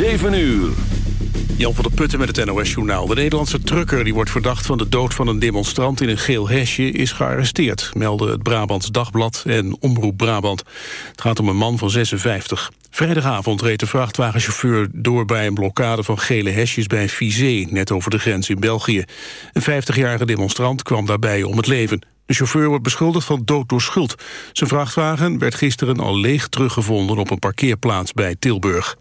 7 uur. Jan van der Putten met het NOS-journaal. De Nederlandse trucker die wordt verdacht van de dood van een demonstrant in een geel hesje is gearresteerd, melden het Brabants Dagblad en Omroep Brabant. Het gaat om een man van 56. Vrijdagavond reed de vrachtwagenchauffeur door bij een blokkade van gele hesjes bij Vizé, net over de grens in België. Een 50-jarige demonstrant kwam daarbij om het leven. De chauffeur wordt beschuldigd van dood door schuld. Zijn vrachtwagen werd gisteren al leeg teruggevonden op een parkeerplaats bij Tilburg.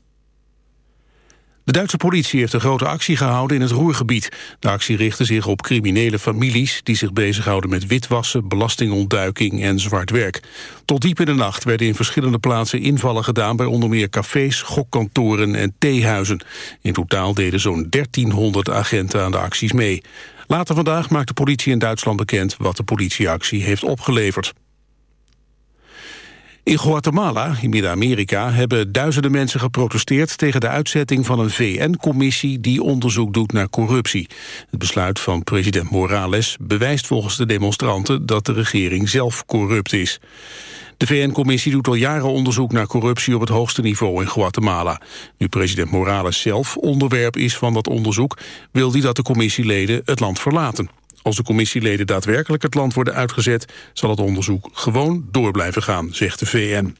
De Duitse politie heeft een grote actie gehouden in het Roergebied. De actie richtte zich op criminele families... die zich bezighouden met witwassen, belastingontduiking en zwart werk. Tot diep in de nacht werden in verschillende plaatsen invallen gedaan... bij onder meer cafés, gokkantoren en theehuizen. In totaal deden zo'n 1300 agenten aan de acties mee. Later vandaag maakt de politie in Duitsland bekend... wat de politieactie heeft opgeleverd. In Guatemala, in Midden-Amerika, hebben duizenden mensen geprotesteerd tegen de uitzetting van een VN-commissie die onderzoek doet naar corruptie. Het besluit van president Morales bewijst volgens de demonstranten dat de regering zelf corrupt is. De VN-commissie doet al jaren onderzoek naar corruptie op het hoogste niveau in Guatemala. Nu president Morales zelf onderwerp is van dat onderzoek, wil hij dat de commissieleden het land verlaten. Als de commissieleden daadwerkelijk het land worden uitgezet... zal het onderzoek gewoon door blijven gaan, zegt de VN.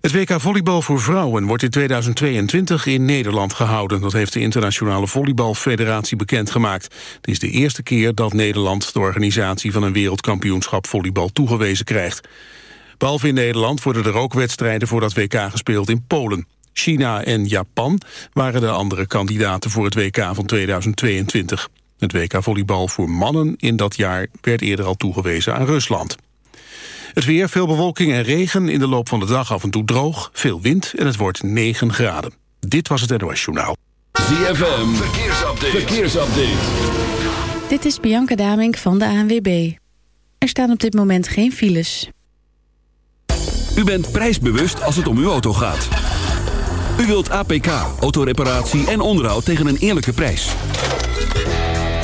Het WK Volleybal voor vrouwen wordt in 2022 in Nederland gehouden. Dat heeft de Internationale Volleybalfederatie bekendgemaakt. Het is de eerste keer dat Nederland de organisatie van een wereldkampioenschap volleybal toegewezen krijgt. Behalve in Nederland worden er ook wedstrijden voor dat WK gespeeld in Polen. China en Japan waren de andere kandidaten voor het WK van 2022. Het WK volleybal voor mannen in dat jaar werd eerder al toegewezen aan Rusland. Het weer, veel bewolking en regen, in de loop van de dag af en toe droog, veel wind en het wordt 9 graden. Dit was het NOS Journaal. ZFM, verkeersupdate. verkeersupdate. Dit is Bianca Damink van de ANWB. Er staan op dit moment geen files. U bent prijsbewust als het om uw auto gaat. U wilt APK, autoreparatie en onderhoud tegen een eerlijke prijs.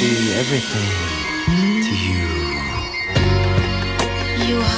Be everything to you. You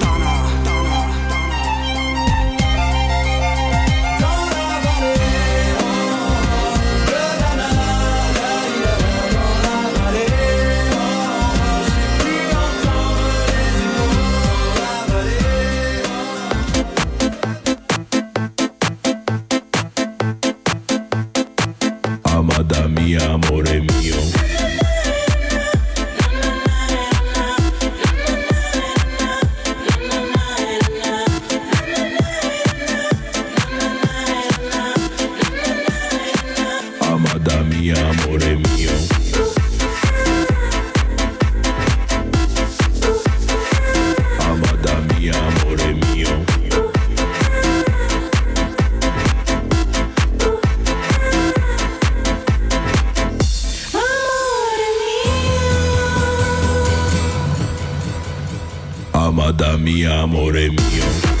Amada mia, amore mio.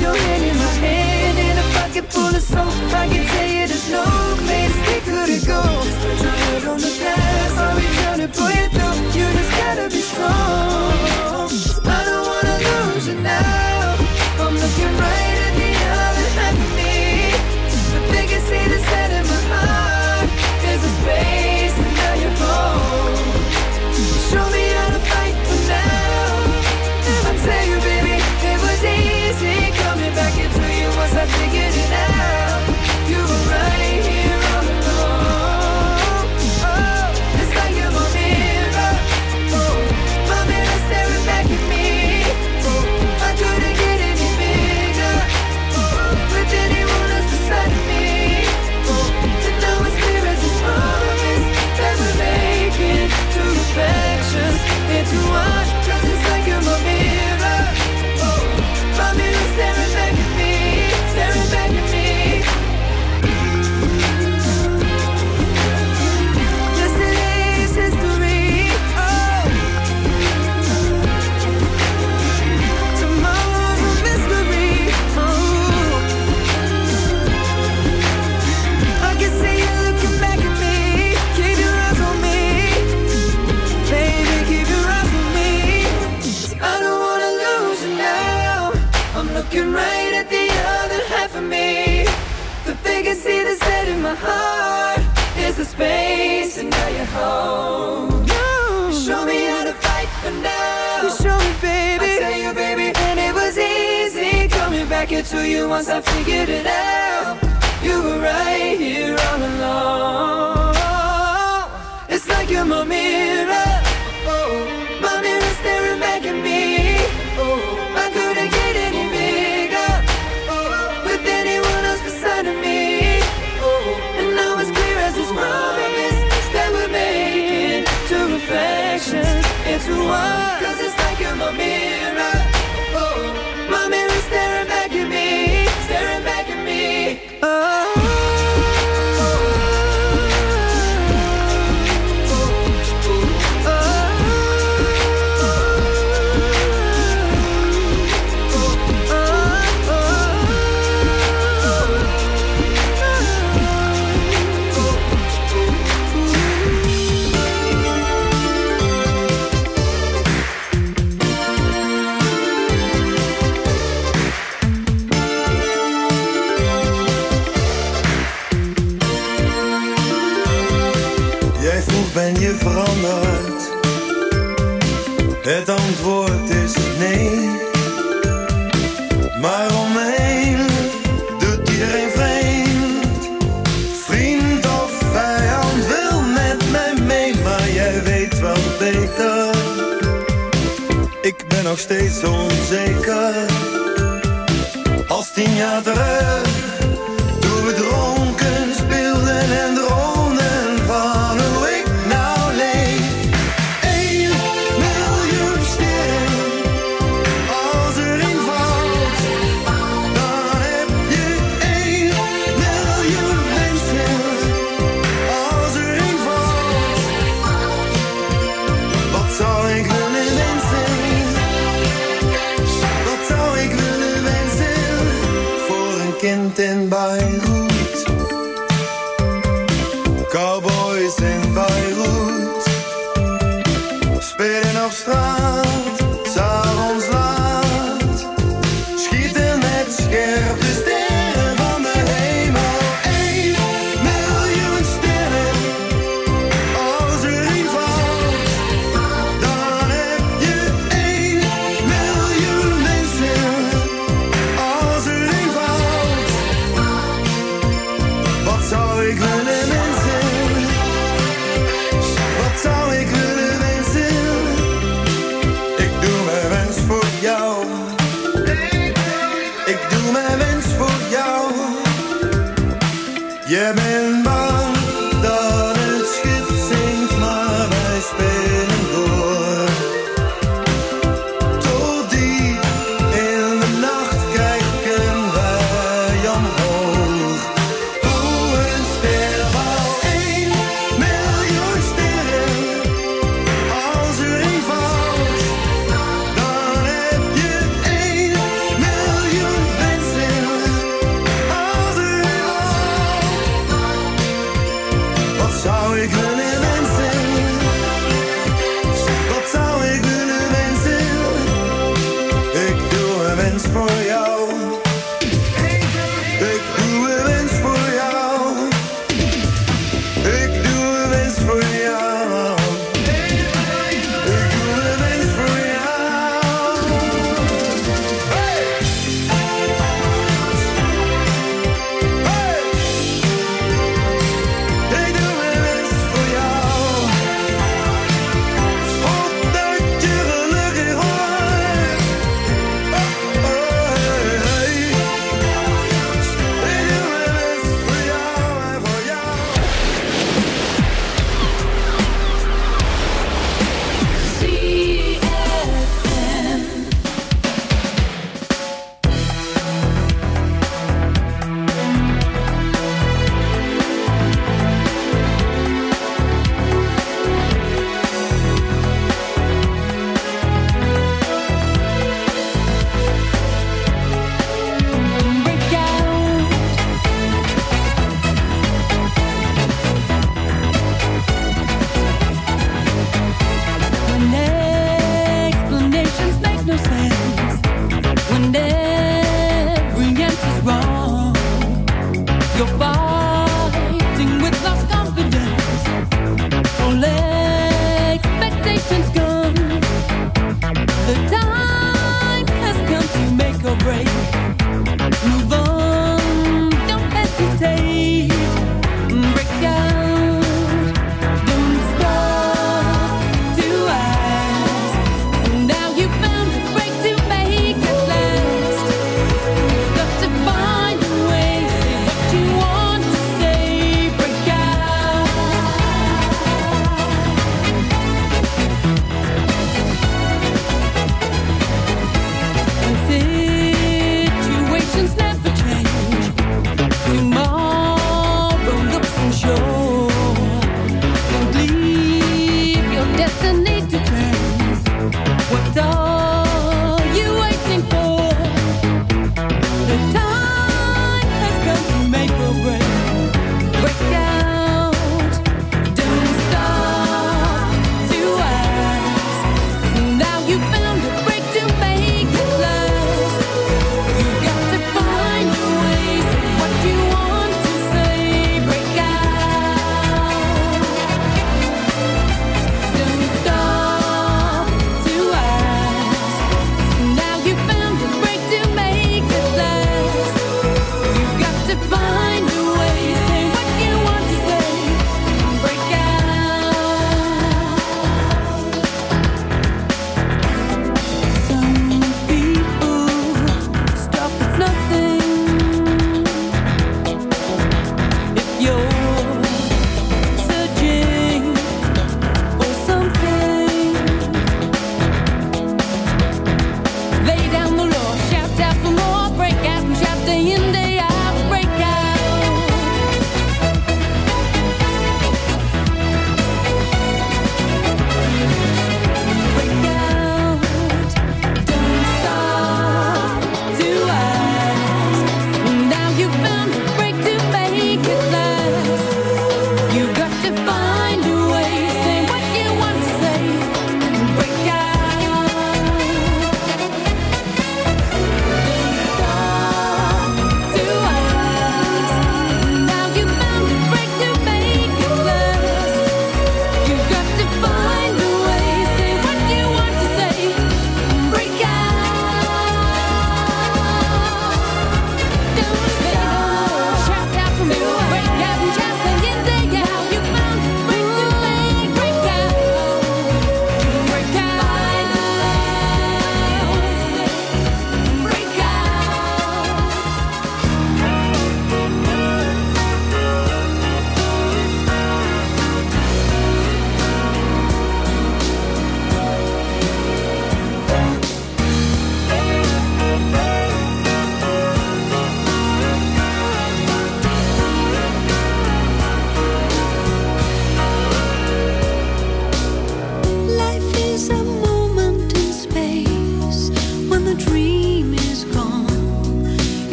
your hand in my hand And a pocket full of soap. I can tell you there's no place we couldn't go Just put your head on the I'll be trying to pull you through You just gotta be strong. I don't wanna lose you now. I'm looking right at the other half of me. The biggest see the set Yeah, man.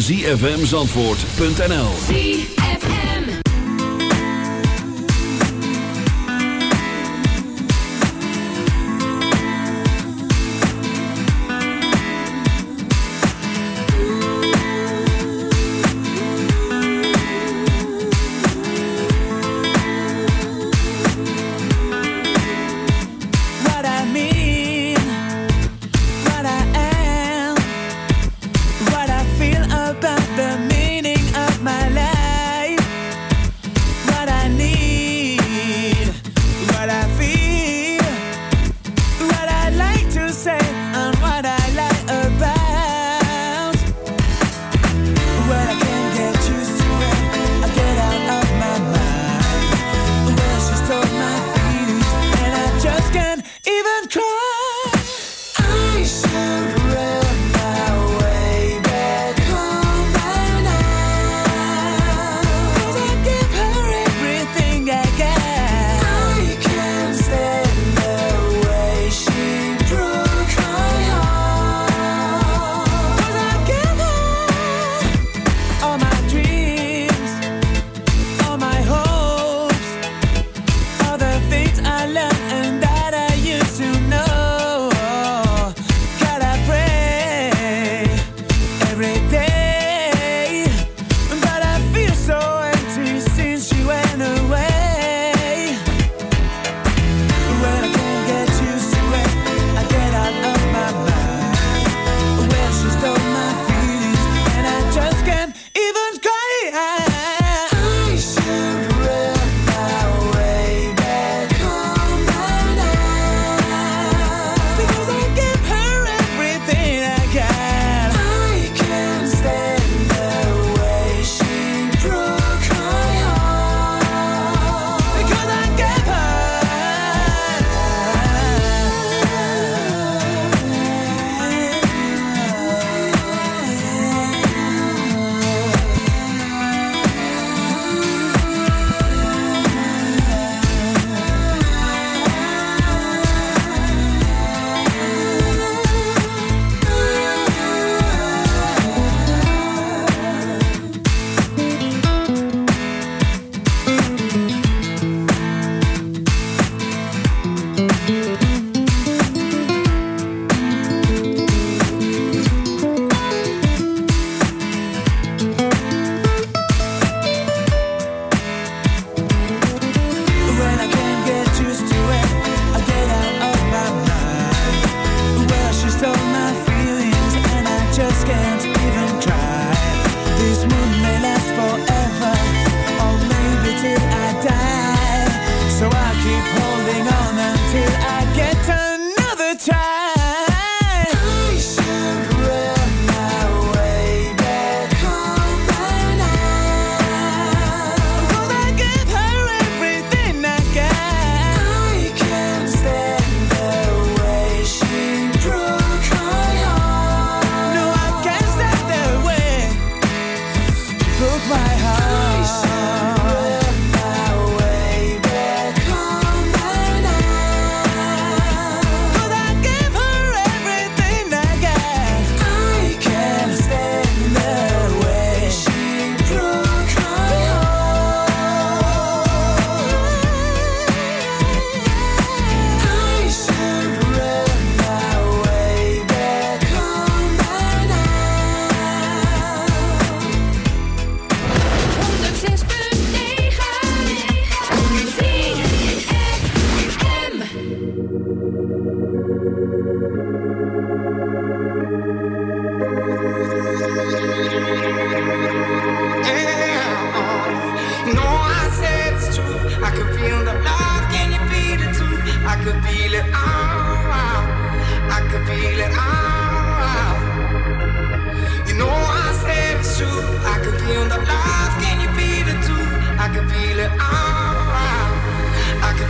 zfmzandvoort.nl